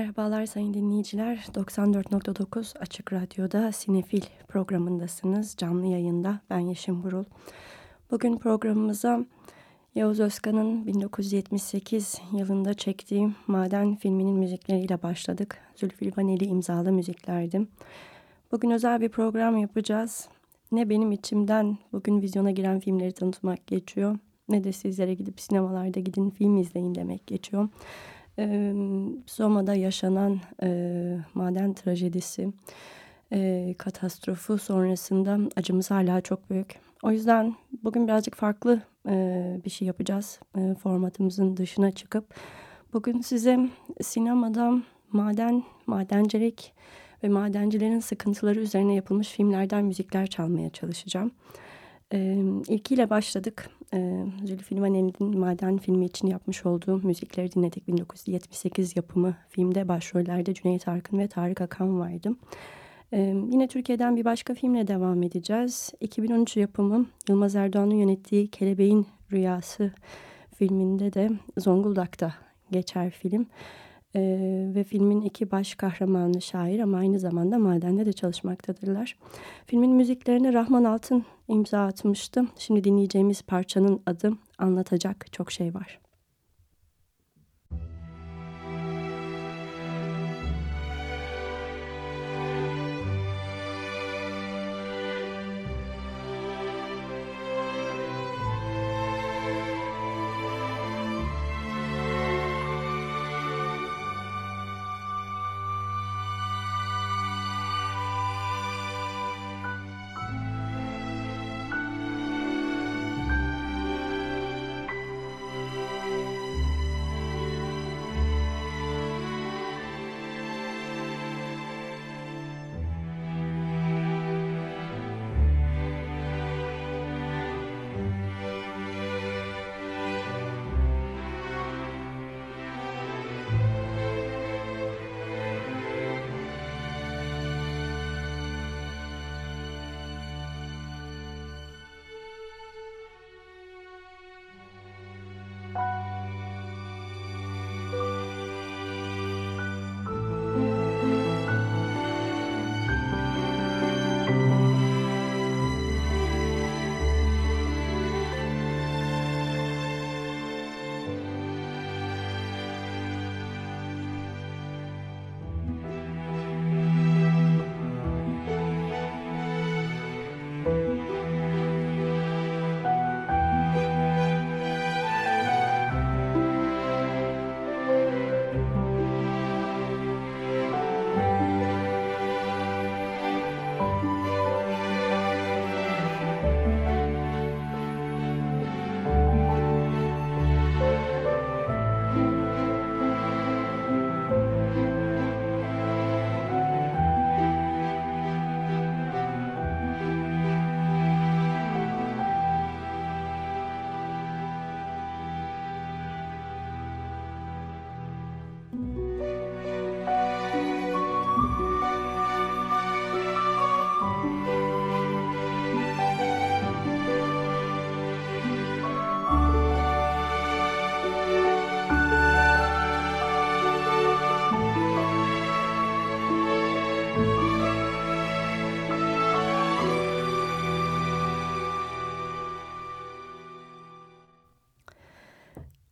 Merhabalar sayın dinleyiciler. 94.9 Açık Radyo'da Sinefil programındasınız. Canlı yayında ben Yeşim Burul. Bugün programımıza Yavuz Özkan'ın 1978 yılında çektiği Maden filminin müzikleriyle başladık. Zülfü Livaneli imzalı müziklerdi. Bugün özel bir program yapacağız. Ne benim içimden bugün vizyona giren filmleri tanıtmak geçiyor. Ne de sizlere gidip sinemalarda gidin film izleyin demek geçiyor. E, Soma'da yaşanan e, maden trajedisi, e, katastrofu sonrasında acımız hala çok büyük. O yüzden bugün birazcık farklı e, bir şey yapacağız. E, formatımızın dışına çıkıp bugün size sinemada maden, madencilik ve madencilerin sıkıntıları üzerine yapılmış filmlerden müzikler çalmaya çalışacağım. E, ilkiyle başladık. E, Zülfü Livaneli'nin Maden filmi için yapmış olduğu müzikleri dinledik. 1978 yapımı filmde başrollerde Cüneyt Arkın ve Tarık Akan vardı. E, yine Türkiye'den bir başka filmle devam edeceğiz. 2013 yapımı Yılmaz Erdoğan'ın yönettiği Kelebeğin Rüyası filminde de Zonguldak'ta geçer film. E, ve filmin iki baş kahramanı şair ama aynı zamanda madende de çalışmaktadırlar. Filmin müziklerine Rahman Altın imza atmıştı. Şimdi dinleyeceğimiz parçanın adı Anlatacak Çok Şey Var.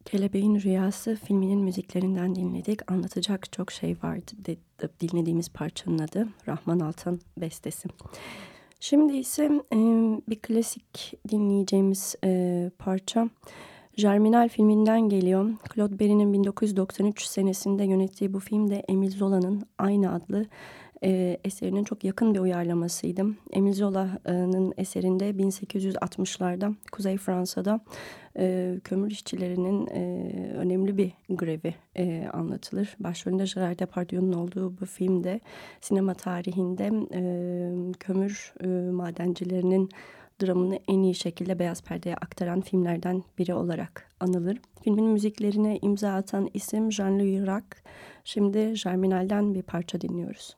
Kelebeğin Rüyası filminin müziklerinden dinledik. Anlatacak çok şey vardı de, dinlediğimiz parçanın adı Rahman Altan bestesi. Şimdi ise e, bir klasik dinleyeceğimiz e, parça Germinal filminden geliyor. Claude Berry'nin 1993 senesinde yönettiği bu filmde Emil Zola'nın aynı adlı e, eserinin çok yakın bir uyarlamasıydı. Emile Zola'nın eserinde 1860'larda Kuzey Fransa'da e, kömür işçilerinin e, önemli bir grevi e, anlatılır. Başrolünde Gerard Depardieu'nun olduğu bu filmde sinema tarihinde e, kömür e, madencilerinin dramını en iyi şekilde beyaz perdeye aktaran filmlerden biri olarak anılır. Filmin müziklerine imza atan isim Jean-Louis Rack. Şimdi Germinal'den bir parça dinliyoruz.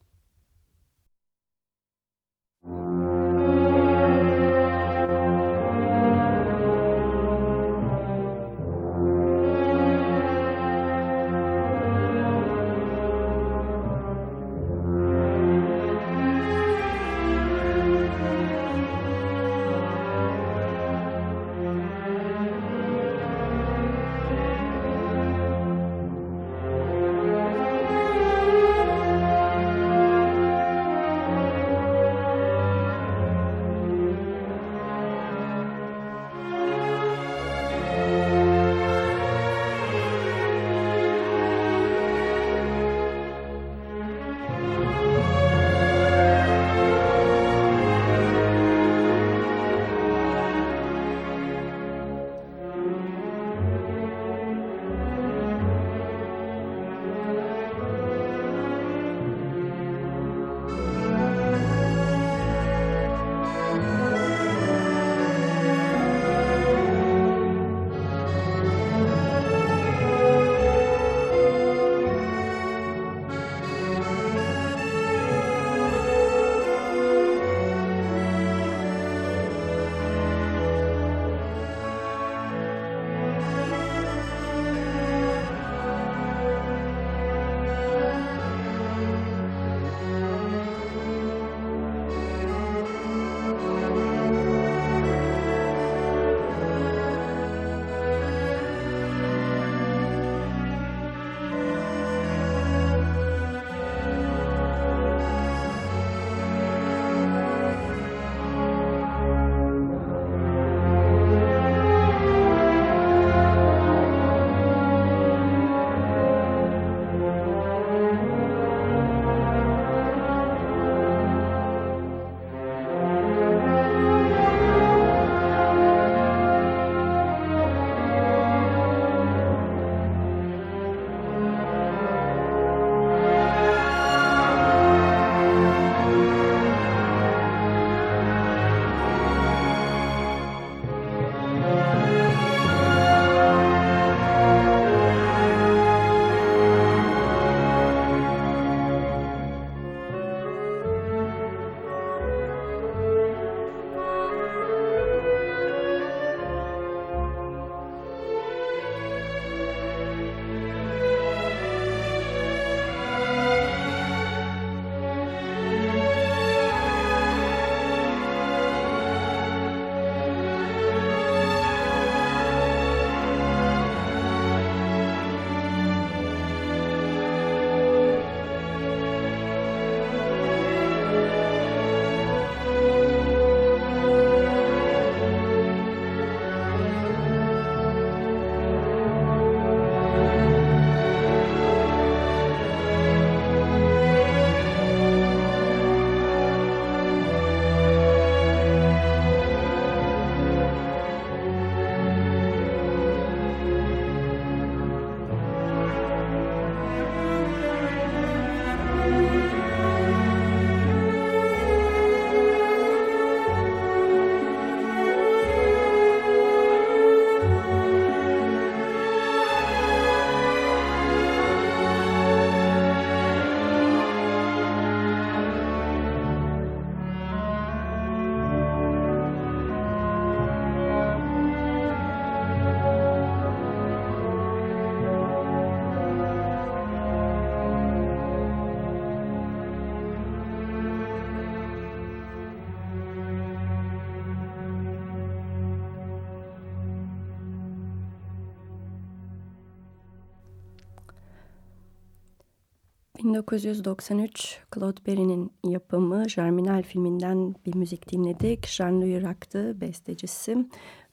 1993 Claude Berry'nin yapımı Germinal filminden bir müzik dinledik. Jean-Louis Rack'tı bestecisi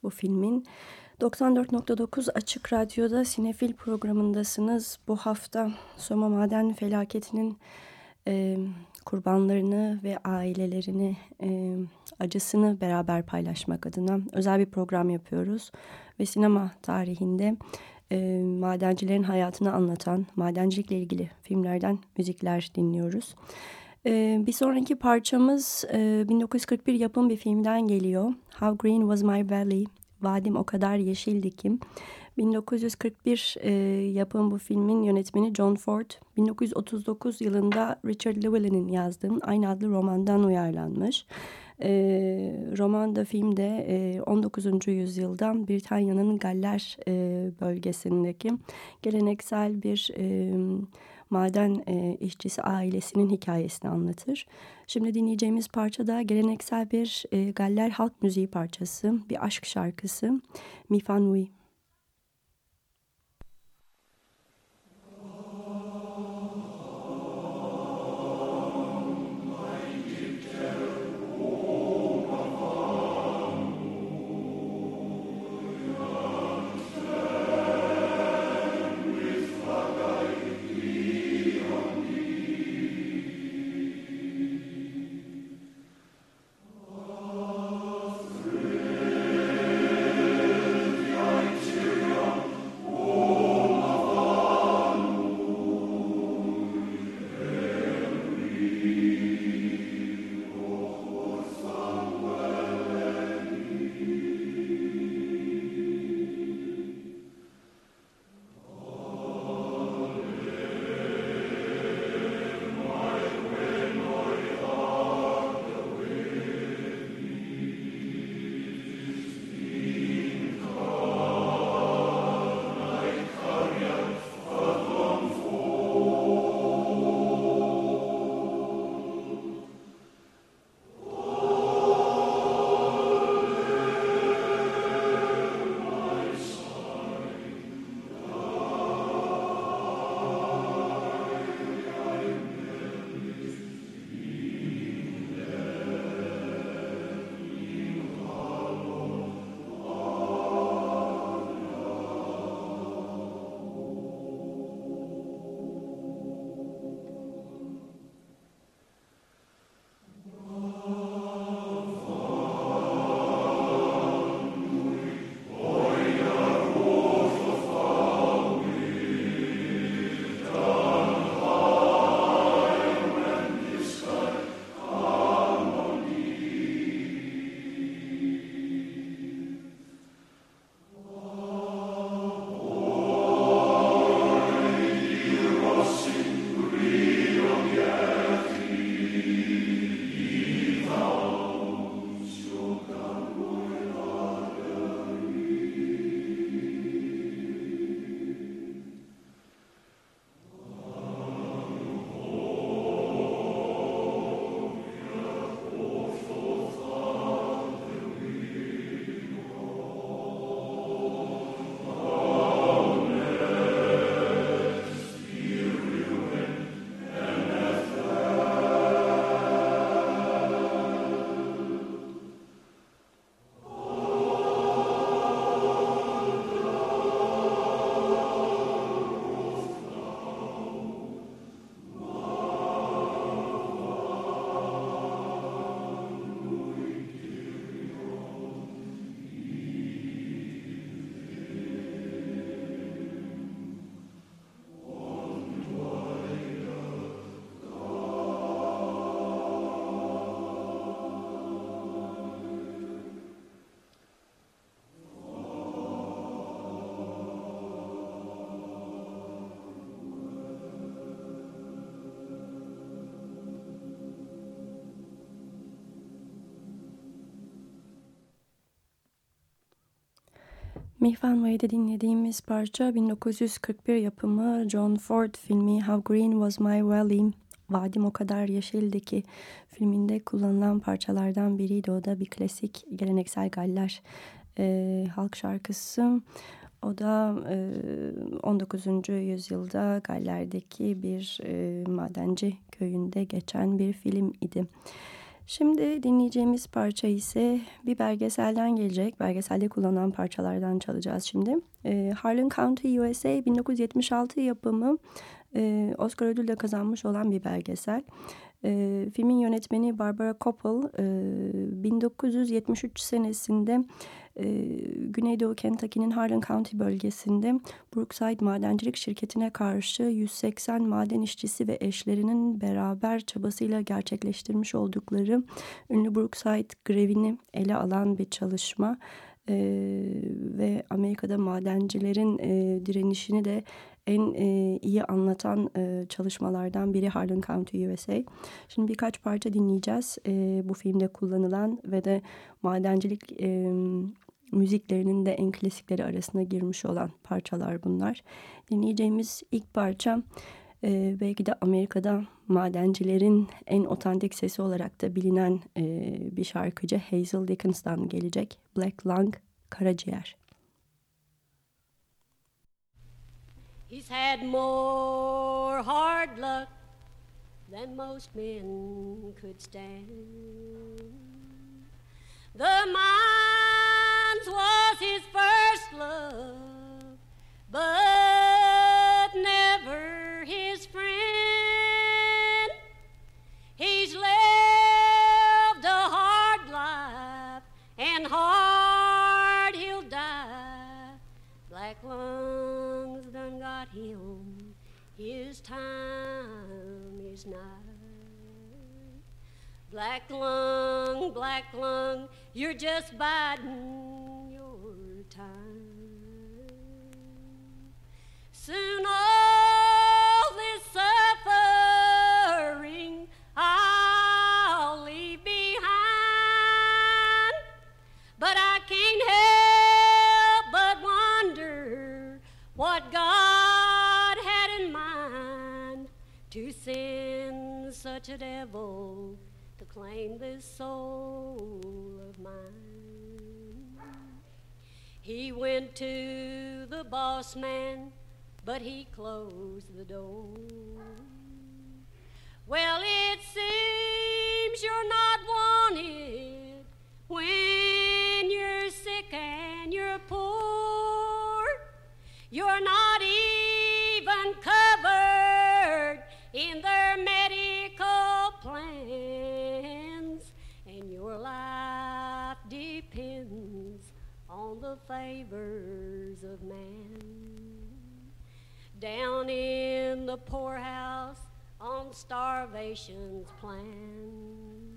bu filmin. 94.9 Açık Radyo'da Sinefil programındasınız. Bu hafta Soma Maden felaketinin e, kurbanlarını ve ailelerini, e, acısını beraber paylaşmak adına özel bir program yapıyoruz. Ve sinema tarihinde e, madencilerin hayatını anlatan, madencilikle ilgili filmlerden müzikler dinliyoruz. E, bir sonraki parçamız e, 1941 yapım bir filmden geliyor. How Green Was My Valley, Vadim O Kadar Yeşildi Kim. 1941 e, yapım bu filmin yönetmeni John Ford. 1939 yılında Richard Llewellyn'in yazdığı aynı adlı romandan uyarlanmış. E, roman da filmde e, 19. yüzyıldan Britanya'nın Galler e, bölgesindeki geleneksel bir e, maden e, işçisi ailesinin hikayesini anlatır. Şimdi dinleyeceğimiz parça da geleneksel bir e, Galler halk müziği parçası, bir aşk şarkısı Mi Mihvan Vay'da dinlediğimiz parça 1941 yapımı John Ford filmi How Green Was My Valley Vadim o kadar yeşildi ki filminde kullanılan parçalardan biriydi. O da bir klasik geleneksel Galler e, halk şarkısı. O da 19. yüzyılda Galler'deki bir madenci köyünde geçen bir film idi. Şimdi dinleyeceğimiz parça ise bir belgeselden gelecek. Belgeselde kullanılan parçalardan çalacağız şimdi. Harlan County USA 1976 yapımı Oscar ödülü de kazanmış olan bir belgesel. E, filmin yönetmeni Barbara Koppel e, 1973 senesinde e, Güneydoğu Kentucky'nin Harlan County bölgesinde Brookside Madencilik Şirketi'ne karşı 180 maden işçisi ve eşlerinin beraber çabasıyla gerçekleştirmiş oldukları ünlü Brookside grevini ele alan bir çalışma. Ee, ve Amerika'da madencilerin e, direnişini de en e, iyi anlatan e, çalışmalardan biri Harlan County USA. Şimdi birkaç parça dinleyeceğiz e, bu filmde kullanılan ve de madencilik e, müziklerinin de en klasikleri arasına girmiş olan parçalar bunlar. Dinleyeceğimiz ilk parça e, belki de Amerika'da madencilerin en otantik sesi olarak da bilinen e, bir şarkıcı Hazel Dickens'tan gelecek Black Lung Karaciğer. He's had more hard luck than most men could stand. The mines was his first love, but never his friend. His time is nigh. Black lung, black lung, you're just biding your time. To the boss man, but he closed the door. Well, it seems you're not wanted favors of man. Down in the poorhouse on starvation's plan,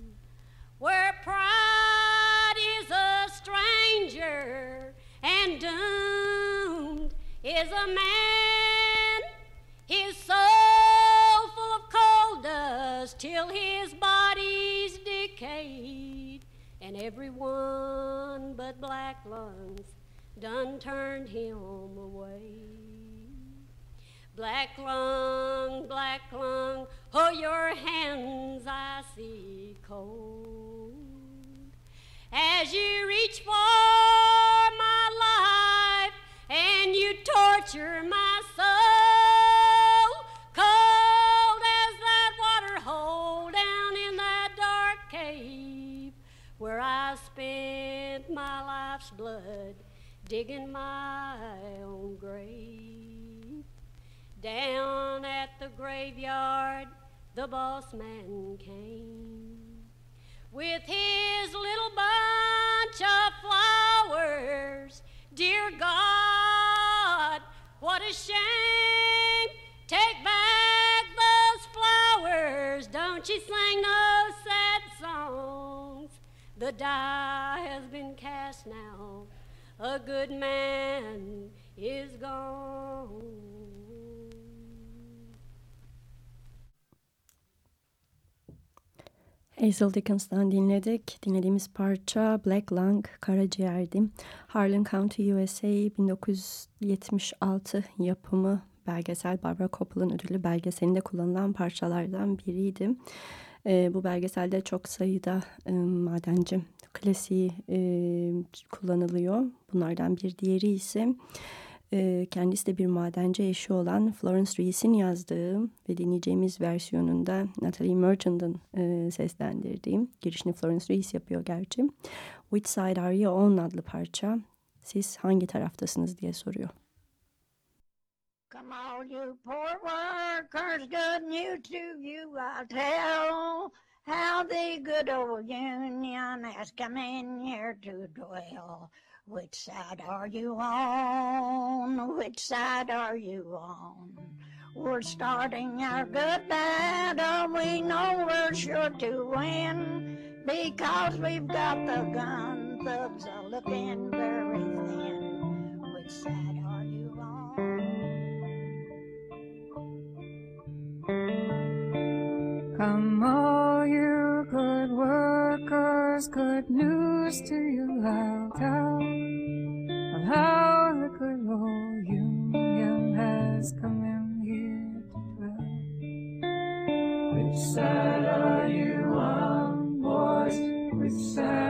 where pride is a stranger and doomed is a man, his soul full of coal dust till his body's decayed, and everyone but black lungs done turned him away. Black lung, black lung, oh, your hands I see cold. As you reach for my life and you torture my soul, cold as that water hole down in that dark cave where I spent my life's blood digging my own grave. Down at the graveyard, the boss man came with his little bunch of flowers. Dear God, what a shame! Take back those flowers. Don't you sing no sad songs. The die has been cast now. A good man is gone. Hazel Dickens'tan dinledik. Dinlediğimiz parça Black Lung Karaciğer'di. Harlan County USA 1976 yapımı belgesel Barbara Koppel'ın ödüllü belgeselinde kullanılan parçalardan biriydi. E, bu belgeselde çok sayıda e, madenci klasiği e, kullanılıyor. Bunlardan bir diğeri ise e, kendisi de bir madenci eşi olan Florence Rees'in yazdığı ve dinleyeceğimiz versiyonunda Natalie Merchant'ın e, seslendirdiğim, girişini Florence Rees yapıyor gerçi. Which Side Are You On adlı parça. Siz hangi taraftasınız diye soruyor. Come all you poor workers, good news to you I'll tell. How the good old Union has come in here to dwell. Which side are you on? Which side are you on? We're starting our good battle. We know we're sure to win because we've got the gun thugs are looking very thin. Which side good news to you I'll tell of how the good old Union has come in here to dwell. Which side are you on, boys? Which side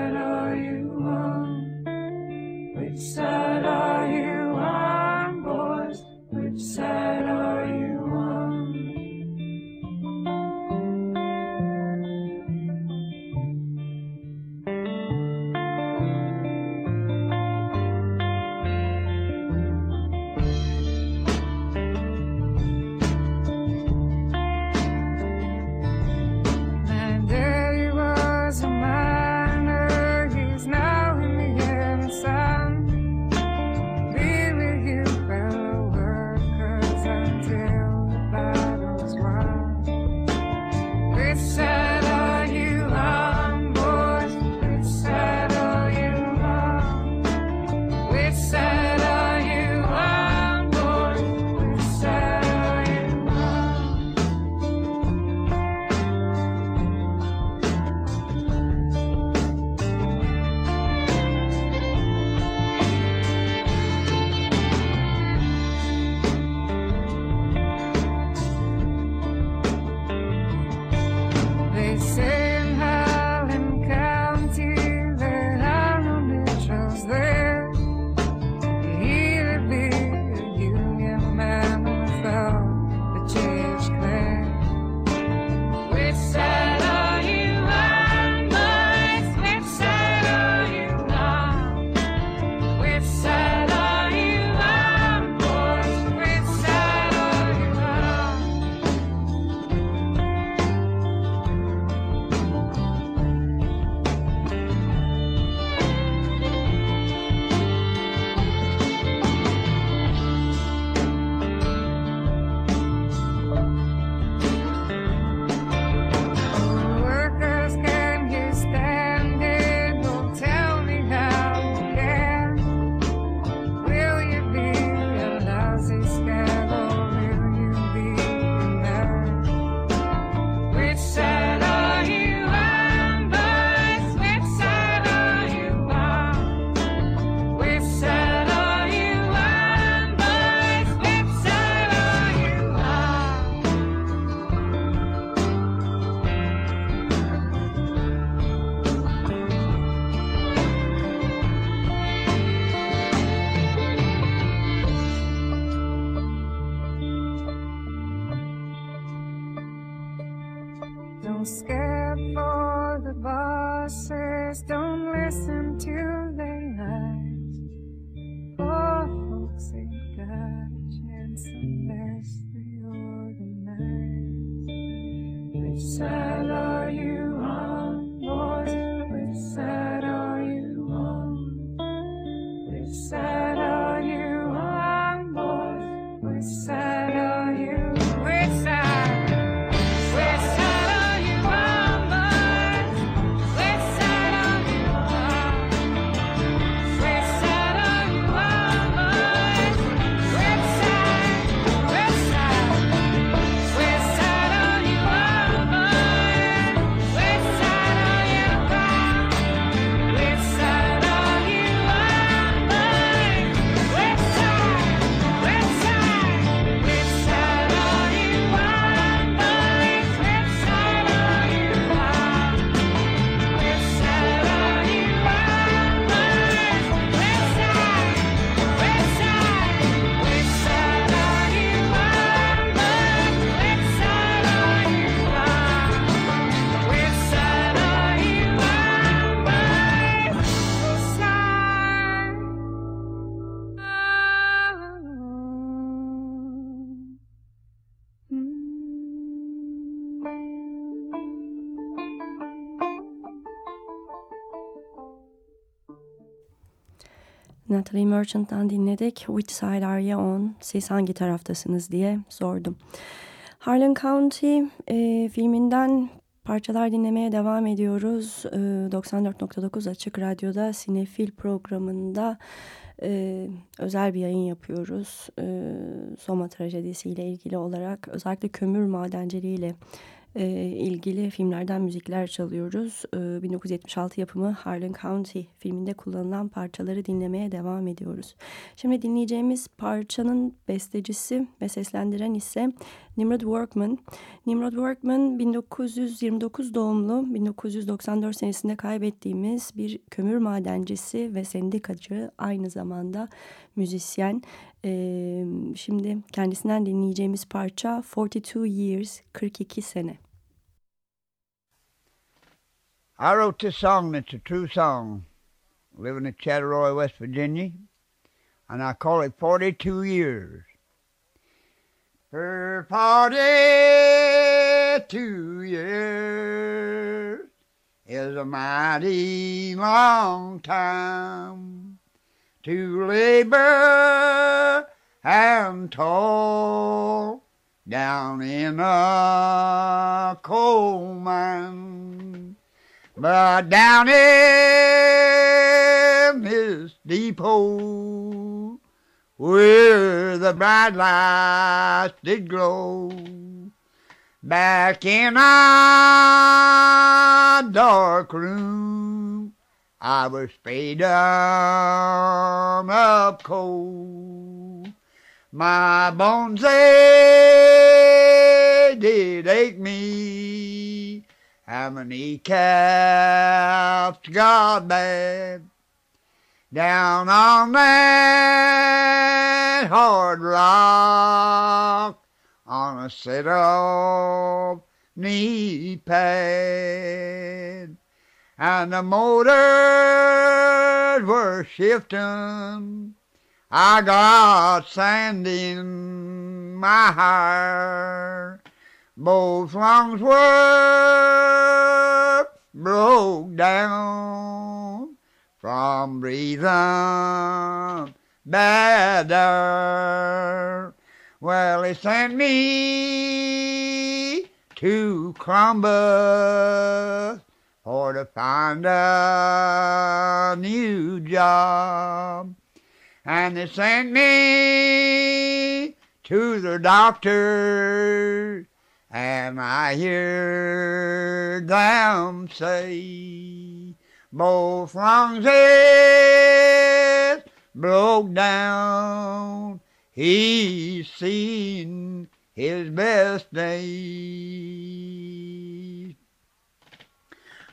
Natalie Merchant'tan dinledik. Which side are you on? Siz hangi taraftasınız diye sordum. Harlan County e, filminden parçalar dinlemeye devam ediyoruz. E, 94.9 Açık Radyo'da Sinefil programında e, özel bir yayın yapıyoruz. E, Soma trajedisiyle ilgili olarak özellikle kömür madenciliğiyle ile e, ilgili filmlerden müzikler çalıyoruz. E, 1976 yapımı Harlan County filminde kullanılan parçaları dinlemeye devam ediyoruz. Şimdi dinleyeceğimiz parçanın bestecisi ve seslendiren ise Nimrod Workman. Nimrod Workman 1929 doğumlu 1994 senesinde kaybettiğimiz bir kömür madencisi ve sendikacı aynı zamanda müzisyen. Ee, şimdi kendisinden dinleyeceğimiz parça 42 Years, 42 sene. I wrote this song it's a true song. Living in Chatteroy, West Virginia. And I call it 42 Years. For 42 years is a mighty long time to labor and toil down in a coal mine. But down in this depot where the bright lights did glow, back in a dark room I was down up cold. My bones they did ache me. How many caps got bad? Down on that hard rock on a set of knee pads and the motors were shifting. I got sand in my hair. Both lungs were broke down from bad air. Well, they sent me to Columbus or to find a new job. And they sent me to the doctor, and I hear them say both lungs is broke down. He's seen his best days.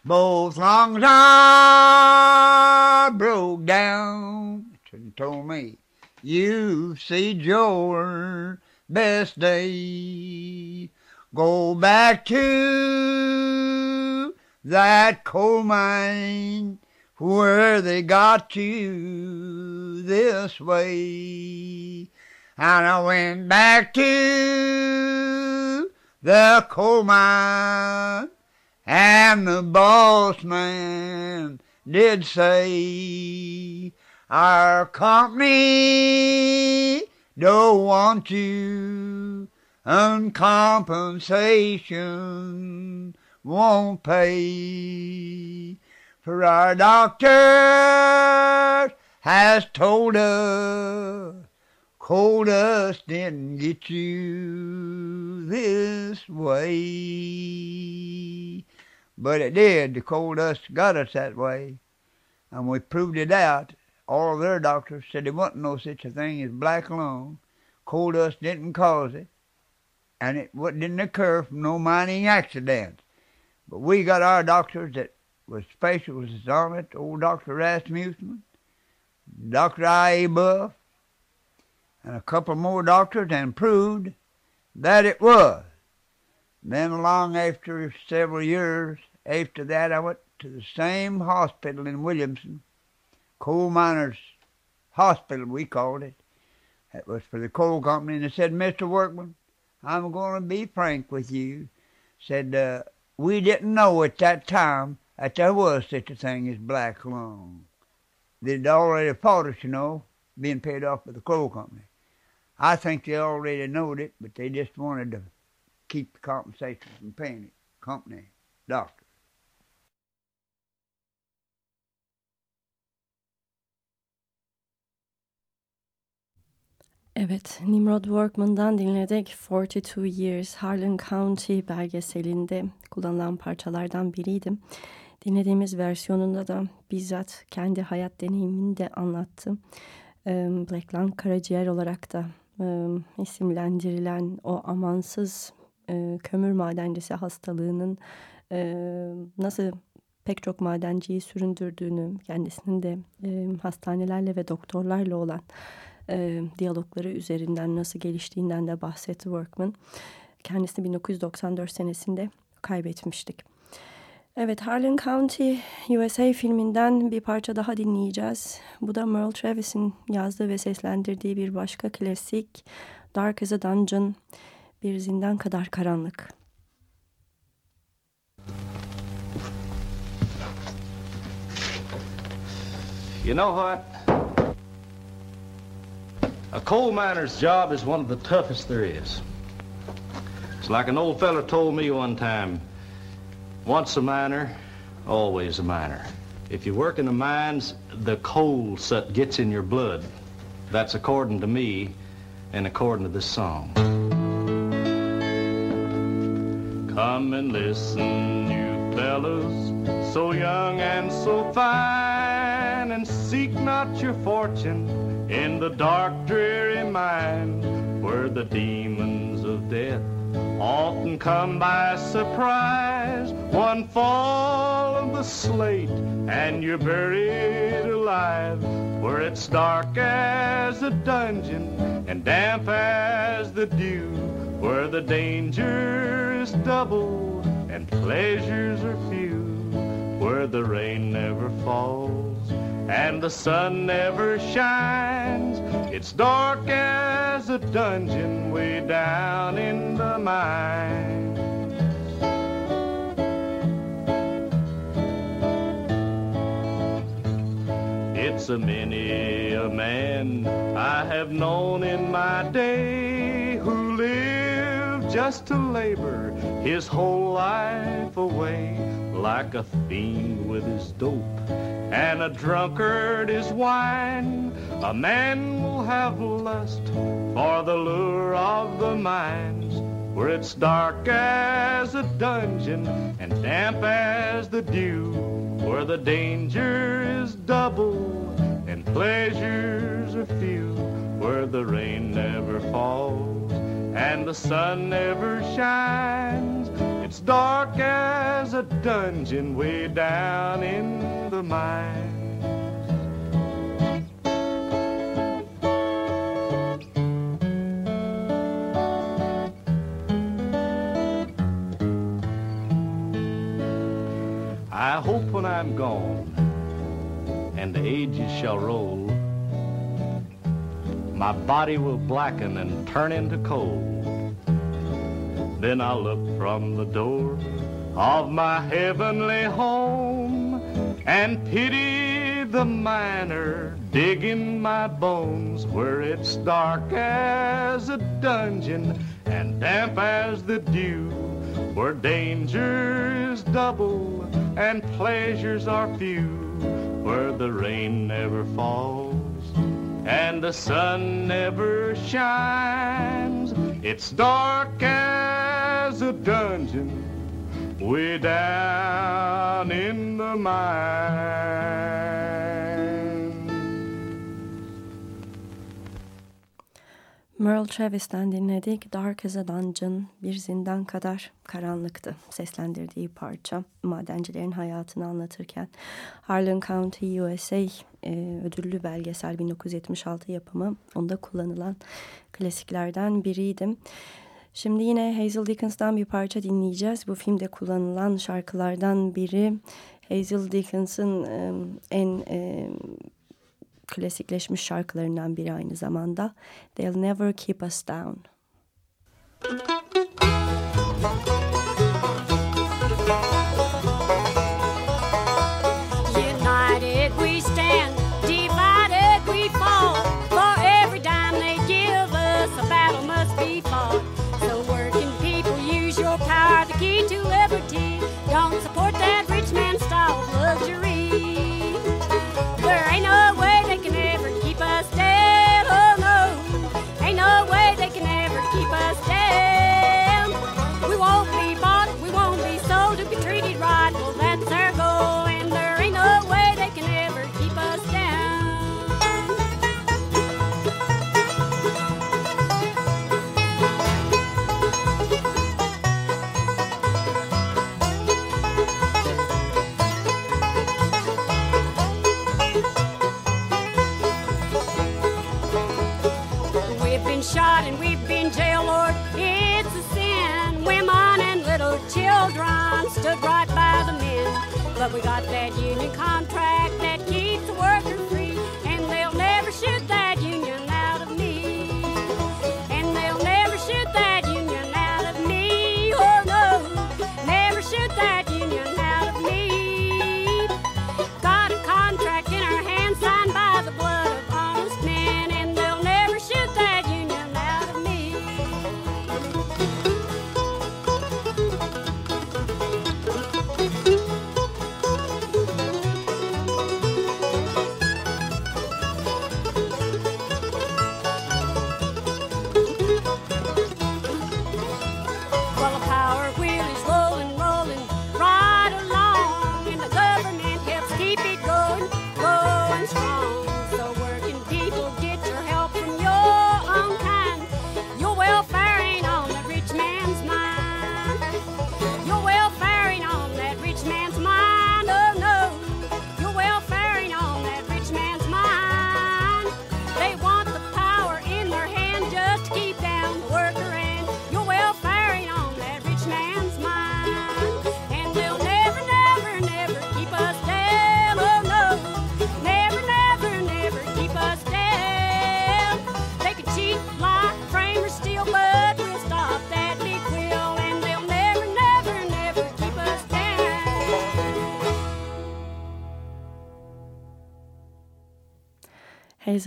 Both lungs are broke down. And told me, you've seen your best day. Go back to that coal mine where they got you this way. And I went back to the coal mine and the boss man did say, Our company don't want you, and compensation won't pay. For our doctor has told us coal dust didn't get you this way. But it did. The coal dust got us that way. And we proved it out. All of their doctors said there wasn't no such a thing as black lung. Coal dust didn't cause it. And it didn't occur from no mining accidents. But we got our doctors that was specialists on it. Old Dr. Rasmussen, Dr. I.A. Buff, and a couple more doctors and proved that it was. Then along after several years after that, I went to the same hospital in Williamson, coal miners' hospital we called it. It was for the coal company, and they said, Mr. Workman, I'm going to be frank with you. Said, uh, we didn't know at that time that there was such a thing as black lung. they'd already fought us, you know, being paid off by the coal company. I think they already knowed it, but they just wanted to keep the compensation from paying it. Company, doctor. Evet, Nimrod Workman'dan dinledik 42 Years Harlan County belgeselinde kullanılan parçalardan biriydi. Dinlediğimiz versiyonunda da bizzat kendi hayat deneyimini de anlattı. Blackland karaciğer olarak da isimlendirilen o amansız kömür madencisi hastalığının nasıl pek çok madenciyi süründürdüğünü, kendisinin de hastanelerle ve doktorlarla olan diyalogları üzerinden nasıl geliştiğinden de bahsetti Workman. Kendisini 1994 senesinde kaybetmiştik. Evet Harlan County USA filminden bir parça daha dinleyeceğiz. Bu da Merle Travis'in yazdığı ve seslendirdiği bir başka klasik Dark as a Dungeon, bir zindan kadar karanlık. You know what? A coal miner's job is one of the toughest there is. It's like an old feller told me one time, once a miner, always a miner. If you work in the mines, the coal gets in your blood. That's according to me and according to this song. Come and listen, you fellows, so young and so fine, and seek not your fortune in the dark, dreary mine where the demons of death often come by surprise. One fall of the slate and you're buried alive where it's dark as a dungeon and damp as the dew where the danger is double and pleasures are few where the rain never falls and the sun never shines. It's dark as a dungeon way down in the mine. It's a many a man I have known in my day just to labor his whole life away like a fiend with his dope and a drunkard is wine. A man will have lust for the lure of the mines, where it's dark as a dungeon and damp as the dew, where the danger is double and pleasures are few, where the rain never falls and the sun never shines. It's dark as a dungeon way down in the mine. I hope when I'm gone and the ages shall roll, my body will blacken and turn into coal. Then I'll look from the door of my heavenly home and pity the miner digging my bones where it's dark as a dungeon and damp as the dew, where danger is double and pleasures are few, where the rain never falls and the sun never shines. It's dark as a dungeon way down in the mine. Merle Travis'ten dinledik. Dark as a Dungeon, bir zindan kadar karanlıktı. Seslendirdiği parça madencilerin hayatını anlatırken. Harlan County USA e, ödüllü belgesel 1976 yapımı. Onda kullanılan klasiklerden biriydi. Şimdi yine Hazel Dickens'tan bir parça dinleyeceğiz. Bu filmde kullanılan şarkılardan biri Hazel Dickens'ın e, en e, klasikleşmiş şarkılarından biri aynı zamanda. They'll Never Keep Us Down. United we got there.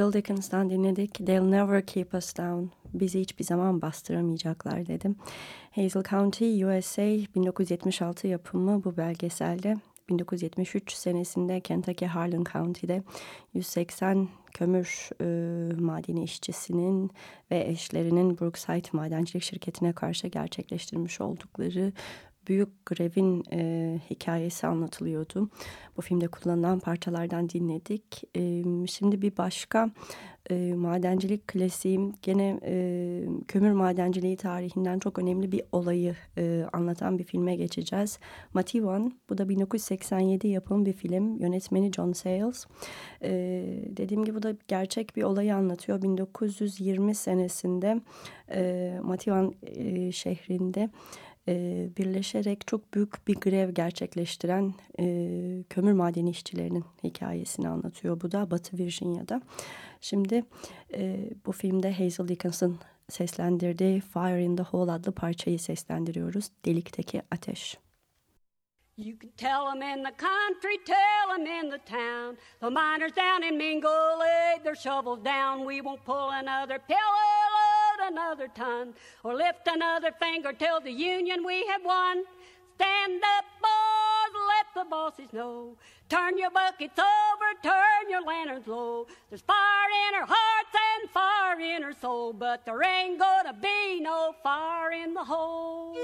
Hazel Dickins'tan dinledik. They'll never keep us down. Bizi hiçbir zaman bastıramayacaklar dedim. Hazel County, USA 1976 yapımı bu belgeselde 1973 senesinde Kentucky Harlan County'de 180 kömür e, madeni işçisinin ve eşlerinin Brookside Madencilik Şirketi'ne karşı gerçekleştirmiş oldukları büyük grevin e, hikayesi anlatılıyordu. Bu filmde kullanılan parçalardan dinledik. E, şimdi bir başka e, madencilik klasiğim gene e, kömür madenciliği tarihinden çok önemli bir olayı e, anlatan bir filme geçeceğiz. Mativan bu da 1987 yapım bir film yönetmeni John Sayles. E, dediğim gibi bu da gerçek bir olayı anlatıyor. 1920 senesinde e, Mativan e, şehrinde birleşerek çok büyük bir grev gerçekleştiren e, kömür madeni işçilerinin hikayesini anlatıyor. Bu da Batı Virginia'da. Şimdi e, bu filmde Hazel Dickinson seslendirdiği Fire in the Hole adlı parçayı seslendiriyoruz. Delikteki Ateş. You can tell 'em in the country, tell 'em in the town. The miners down in Mingo laid their shovels down. We won't pull another pillow, another ton, or lift another finger till the union we have won. Stand up, boys, let the bosses know. Turn your buckets over, turn your lanterns low. There's fire in our hearts and fire in our soul, but there ain't gonna be no fire in the hole.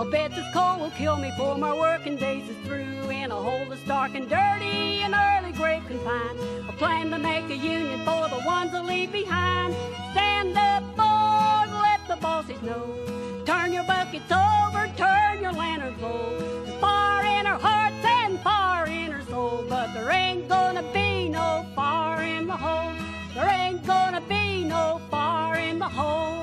I'll bet this coal will kill me before my working days is through. In a hole that's dark and dirty, an early grave confined. I plan to make a union for the ones I leave behind. Stand up, boys, let the bosses know. Turn your buckets over, turn your lanterns low. Fire in our hearts and fire in our soul, but there ain't gonna be no fire in the hole. There ain't gonna be no fire in the hole.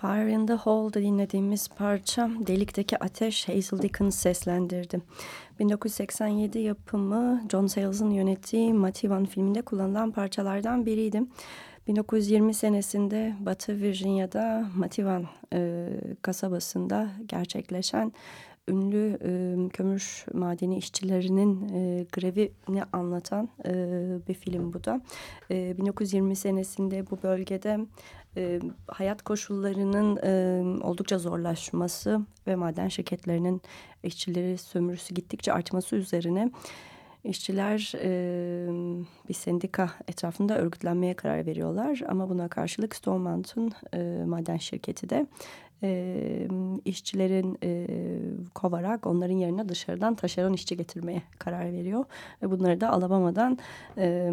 Fire in the Hole'da dinlediğimiz parça Delikteki Ateş Hazel Dickens seslendirdi. 1987 yapımı John Sayres'ın yönettiği Mativan filminde kullanılan parçalardan biriydi. 1920 senesinde Batı Virginia'da Mativan e, kasabasında gerçekleşen ünlü e, kömür madeni işçilerinin e, grevini anlatan e, bir film bu da. E, 1920 senesinde bu bölgede e, hayat koşullarının e, oldukça zorlaşması ve maden şirketlerinin işçileri sömürüsü gittikçe artması üzerine işçiler e, bir sendika etrafında örgütlenmeye karar veriyorlar. Ama buna karşılık Stone Mountain e, maden şirketi de e, işçilerin e, kovarak onların yerine dışarıdan taşeron işçi getirmeye karar veriyor. Ve bunları da Alabama'dan e,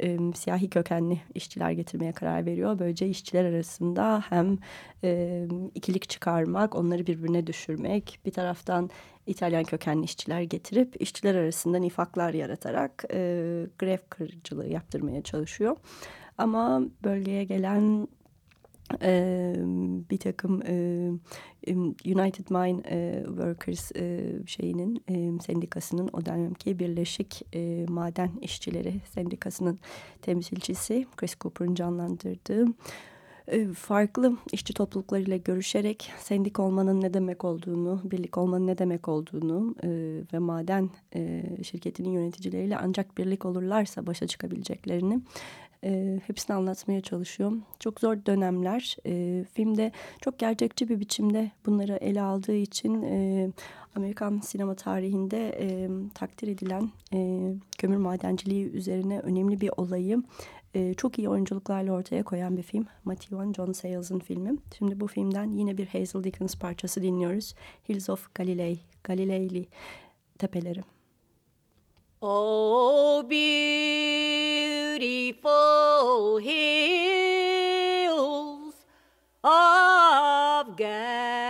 e, siyahi kökenli işçiler getirmeye karar veriyor. Böylece işçiler arasında hem e, ikilik çıkarmak, onları birbirine düşürmek, bir taraftan İtalyan kökenli işçiler getirip işçiler arasında nifaklar yaratarak e, grev kırıcılığı yaptırmaya çalışıyor. Ama bölgeye gelen e, bir takım e, United Mine e, Workers e, şeyinin e, sendikasının o dönemki Birleşik e, Maden İşçileri Sendikası'nın temsilcisi Chris Cooper'ın canlandırdığı farklı işçi topluluklarıyla görüşerek sendik olmanın ne demek olduğunu, birlik olmanın ne demek olduğunu e, ve maden e, şirketinin yöneticileriyle ancak birlik olurlarsa başa çıkabileceklerini e, hepsini anlatmaya çalışıyor. Çok zor dönemler. E, filmde çok gerçekçi bir biçimde bunları ele aldığı için e, Amerikan sinema tarihinde e, takdir edilen e, kömür madenciliği üzerine önemli bir olayı e, çok iyi oyunculuklarla ortaya koyan bir film. Matthew John Sales'ın filmi. Şimdi bu filmden yine bir Hazel Dickens parçası dinliyoruz. Hills of Galilei, Galileili tepeleri. Oh, beautiful hills of Galilee,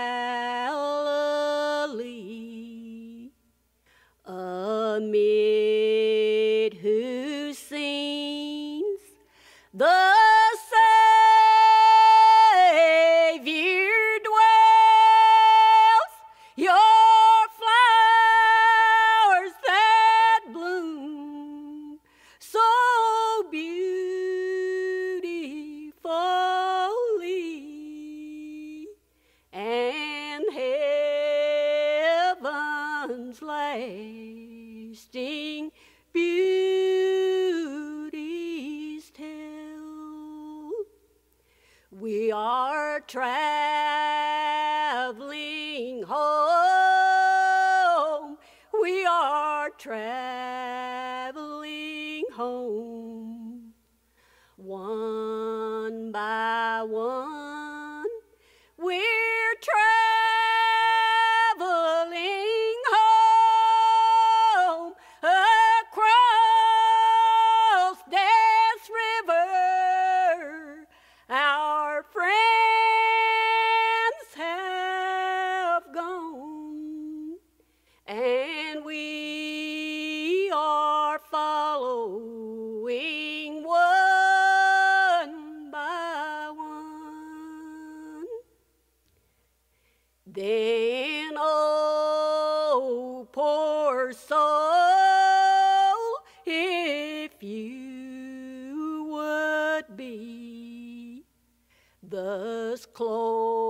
Oh.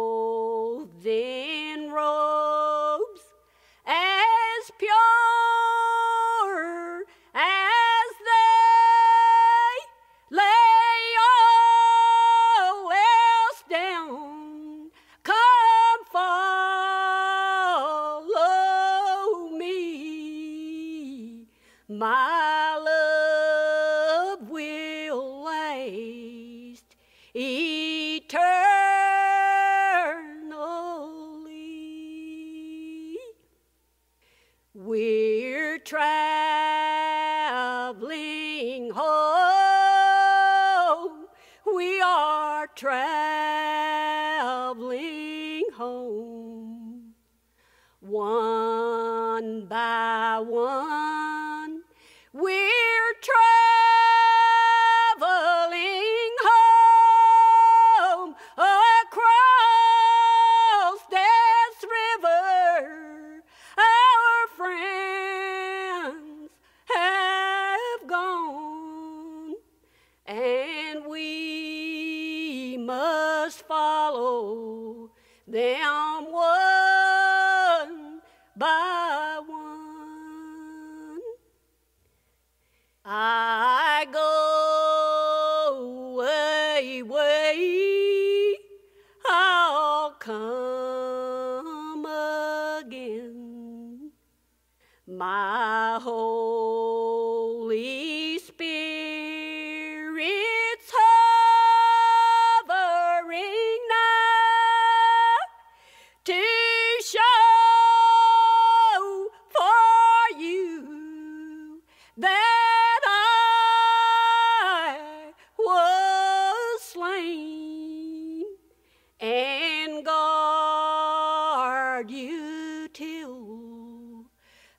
Guard you till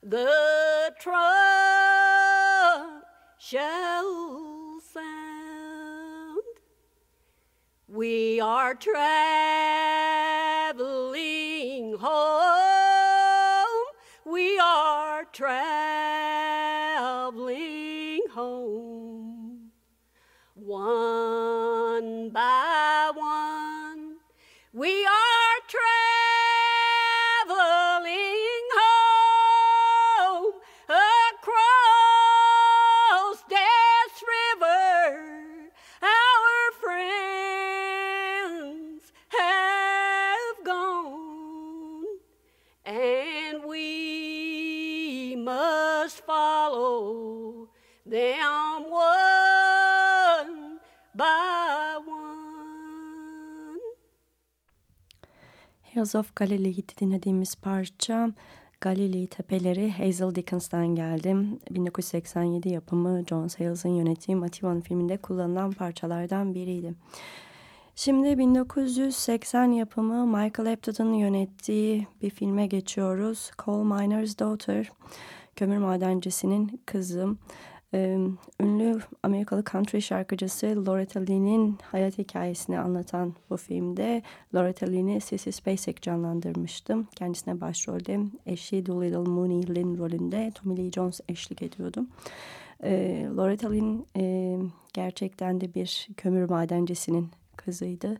the trump shall sound. We are traveling Hills of Galilee'yi dinlediğimiz parça Galilee Tepeleri Hazel Dickens'ten geldi. 1987 yapımı John Sayres'ın yönettiği Mativan filminde kullanılan parçalardan biriydi. Şimdi 1980 yapımı Michael Apted'ın yönettiği bir filme geçiyoruz. Coal Miner's Daughter, kömür madencisinin kızı. Ünlü Amerikalı country şarkıcısı Loretta Lynn'in hayat hikayesini anlatan bu filmde Loretta Lynn'i Sissy Spacek canlandırmıştı. Kendisine başrolde eşi Doolittle Mooney Lynn rolünde Tommy Lee Jones eşlik ediyordu. Ee, Loretta e, gerçekten de bir kömür madencisinin kızıydı.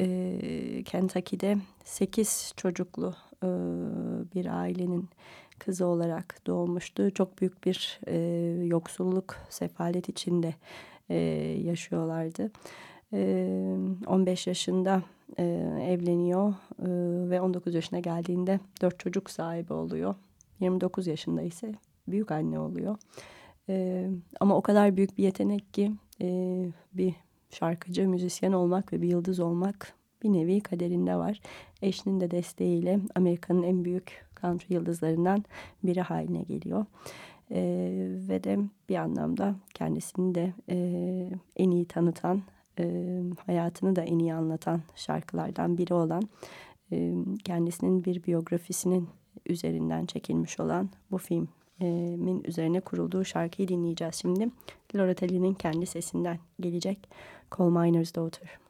E, Kentucky'de 8 çocuklu e, bir ailenin kızı olarak doğmuştu. Çok büyük bir e, yoksulluk, sefalet içinde e, yaşıyorlardı. E, 15 yaşında e, evleniyor e, ve 19 yaşına geldiğinde 4 çocuk sahibi oluyor. 29 yaşında ise büyük anne oluyor. E, ama o kadar büyük bir yetenek ki e, bir şarkıcı, müzisyen olmak ve bir yıldız olmak bir nevi kaderinde var. Eşinin de desteğiyle Amerika'nın en büyük country yıldızlarından biri haline geliyor. E, ve de bir anlamda kendisini de e, en iyi tanıtan, e, hayatını da en iyi anlatan şarkılardan biri olan e, kendisinin bir biyografisinin üzerinden çekilmiş olan bu filmin üzerine kurulduğu şarkıyı dinleyeceğiz şimdi. Loretta Lynn'in kendi sesinden gelecek Coal Miner's Daughter.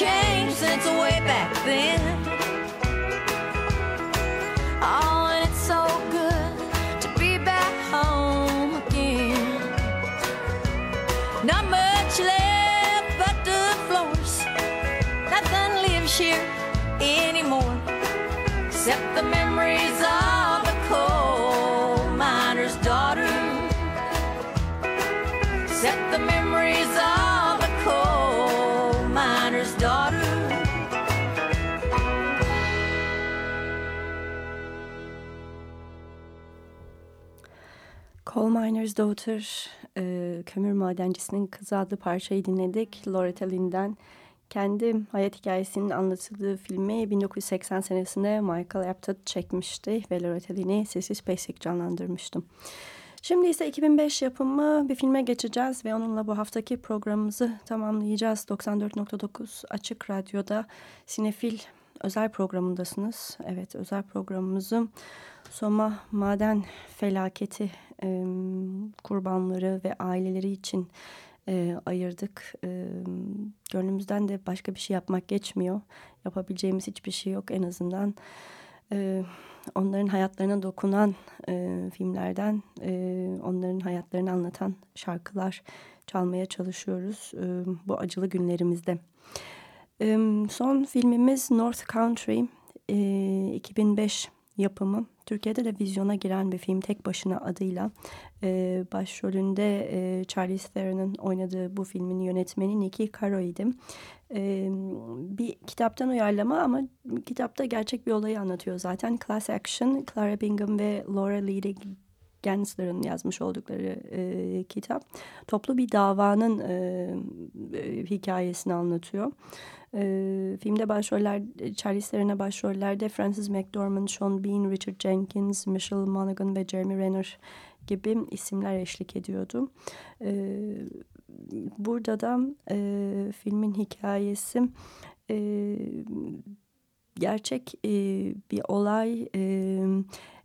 Changed since way back then. Miner's Daughter, e, kömür madencisinin kızı adlı parçayı dinledik. Loretta Lynn'den kendi hayat hikayesinin anlatıldığı filmi 1980 senesinde Michael Apted çekmişti ve Loretta Lynn'i Sissy Spacek canlandırmıştım. Şimdi ise 2005 yapımı bir filme geçeceğiz ve onunla bu haftaki programımızı tamamlayacağız. 94.9 Açık Radyo'da Sinefil özel programındasınız. Evet özel programımızı Soma maden felaketi e, kurbanları ve aileleri için e, ayırdık. E, gönlümüzden de başka bir şey yapmak geçmiyor. Yapabileceğimiz hiçbir şey yok en azından. E, onların hayatlarına dokunan e, filmlerden, e, onların hayatlarını anlatan şarkılar çalmaya çalışıyoruz e, bu acılı günlerimizde. E, son filmimiz North Country, e, 2005 yapımı. Türkiye'de de vizyona giren bir film tek başına adıyla. E, başrolünde e, Charlize Theron'un oynadığı bu filmin yönetmeni Nicky Caro idi. E, bir kitaptan uyarlama ama kitapta gerçek bir olayı anlatıyor zaten. Class Action, Clara Bingham ve Laura Leedy Gensler'ın yazmış oldukları e, kitap. Toplu bir davanın e, e, hikayesini anlatıyor. E, filmde başroller, Charlize Theron'a başrollerde Frances McDormand, Sean Bean, Richard Jenkins, Michelle Monaghan ve Jeremy Renner gibi isimler eşlik ediyordu. E, burada da e, filmin hikayesi e, gerçek e, bir olay. E,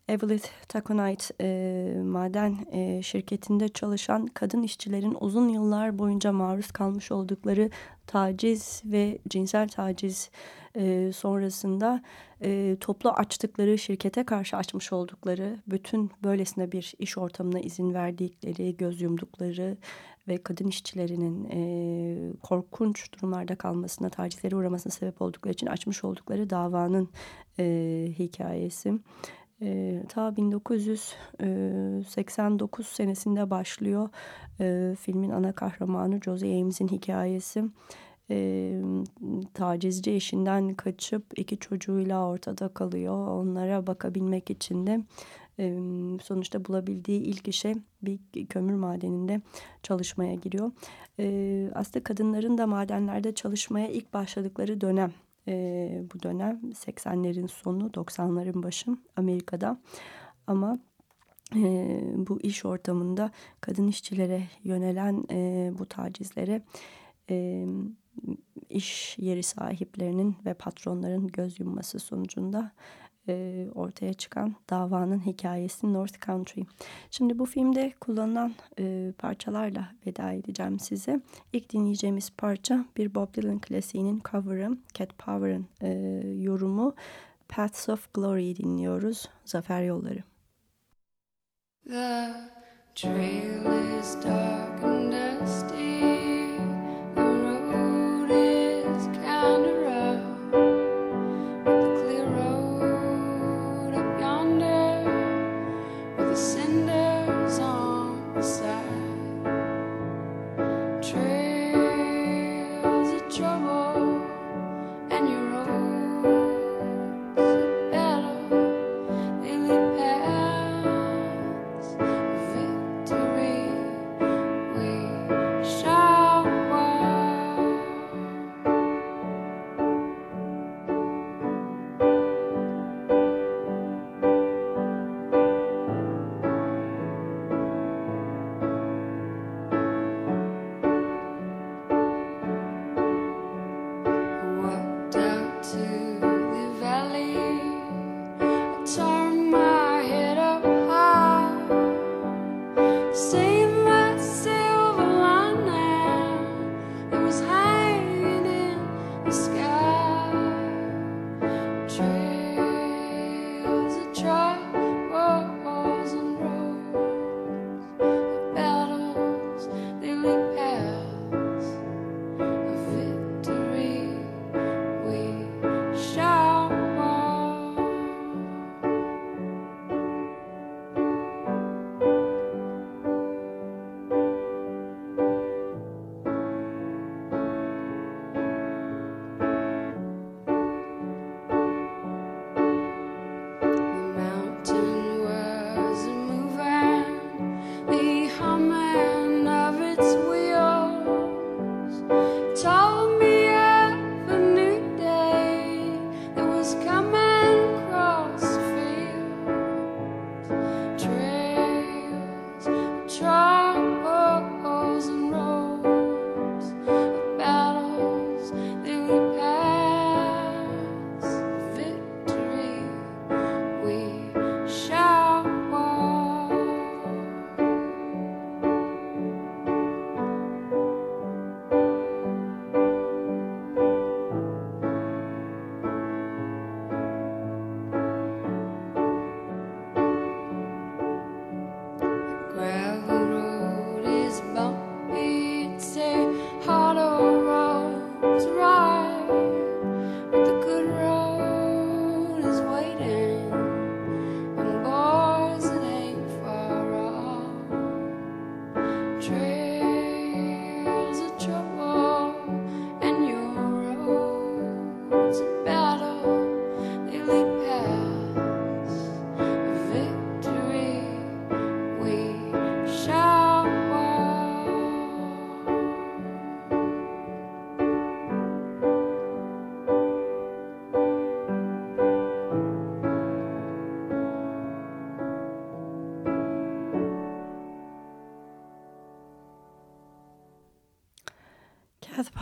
Evelyn Taconite e, maden e, şirketinde çalışan kadın işçilerin uzun yıllar boyunca maruz kalmış oldukları taciz ve cinsel taciz e, sonrasında e, toplu açtıkları şirkete karşı açmış oldukları bütün böylesine bir iş ortamına izin verdikleri, göz yumdukları ve kadın işçilerinin e, korkunç durumlarda kalmasına, tacizlere uğramasına sebep oldukları için açmış oldukları davanın e, hikayesi. E, ta 1989 senesinde başlıyor e, filmin ana kahramanı Josie Ames'in hikayesi. E, tacizci eşinden kaçıp iki çocuğuyla ortada kalıyor. Onlara bakabilmek için de e, sonuçta bulabildiği ilk işe bir kömür madeninde çalışmaya giriyor. E, aslında kadınların da madenlerde çalışmaya ilk başladıkları dönem e, bu dönem 80'lerin sonu 90'ların başı Amerika'da. Ama e, bu iş ortamında kadın işçilere yönelen e, bu tacizlere e, iş yeri sahiplerinin ve patronların göz yumması sonucunda e, ortaya çıkan davanın hikayesi North Country. Şimdi bu filmde kullanılan e, parçalarla veda edeceğim size. İlk dinleyeceğimiz parça bir Bob Dylan klasiğinin cover'ı, Cat Power'ın e, yorumu Paths of Glory dinliyoruz. Zafer Yolları. The trail is dark and dusty.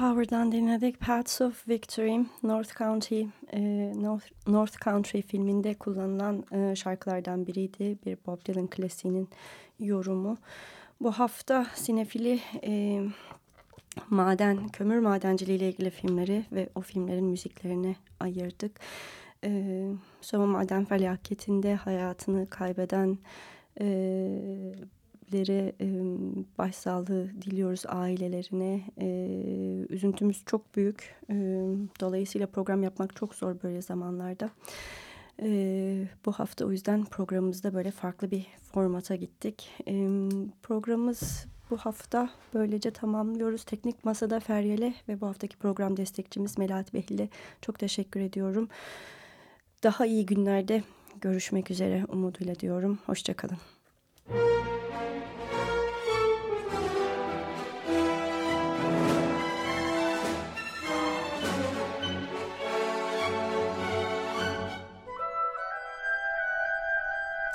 Power'dan dinledik. Paths of Victory, North County, e, North, North Country filminde kullanılan e, şarkılardan biriydi. Bir Bob Dylan klasiğinin yorumu. Bu hafta sinefili e, maden, kömür madenciliği ile ilgili filmleri ve o filmlerin müziklerini ayırdık. E, Soma Maden Felaketi'nde hayatını kaybeden e, sahipleri e, başsağlığı diliyoruz ailelerine. E, üzüntümüz çok büyük. E, dolayısıyla program yapmak çok zor böyle zamanlarda. E, bu hafta o yüzden programımızda böyle farklı bir formata gittik. E, programımız bu hafta böylece tamamlıyoruz. Teknik Masada Feryal'e ve bu haftaki program destekçimiz Melahat Behlil'e çok teşekkür ediyorum. Daha iyi günlerde görüşmek üzere umuduyla diyorum. Hoşçakalın.